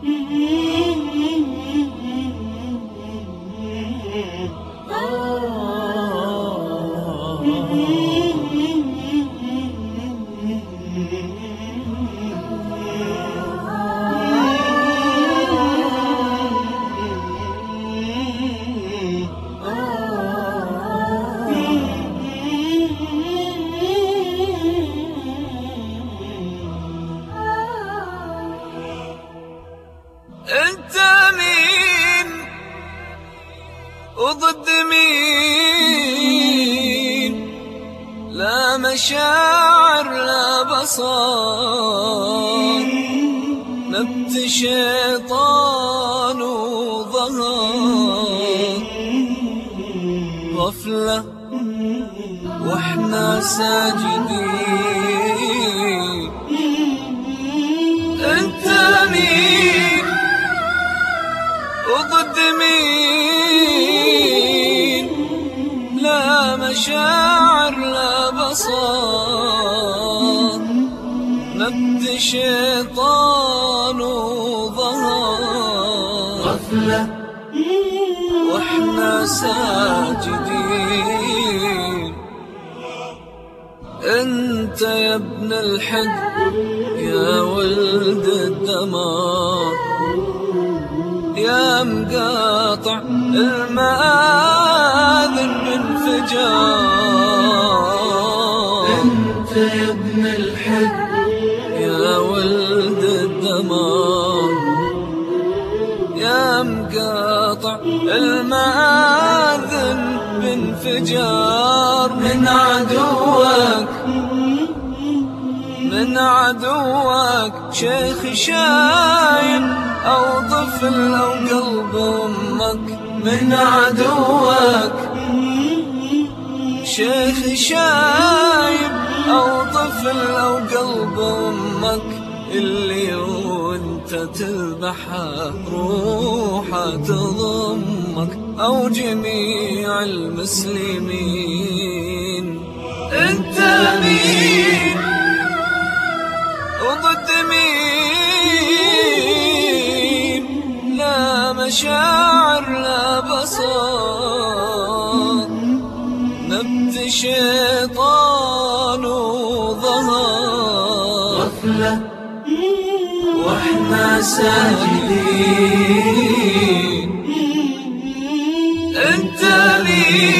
Mm-hmm. وضد مين؟ لا مشاعر لا بصار نبت شيطان وظهر. غفلة وإحنا ساجدين. أنت مين وضد مين؟ مشاعر لا بصر. نبت شيطان وظهر غفلة وإحنا ساجدين. أنت يا ابن الحق يا ولد الدمار. يا مقاطع المآذن أنت يا ابن الحق يا ولد الدمار. يا مقاطع المآذن بانفجار. من عدوك من عدوك شيخ شايب أو طفل أو قلب أمك. من عدوك شيخ شايب أو طفل أو قلب أمك اللي وأنت تذبحه روحه تضمك أو جميع المسلمين. أنت مين وضد مين لا مشاعر لا بصر. نبت شيطان وظهر غفلة وإحنا ساجدين. انت مين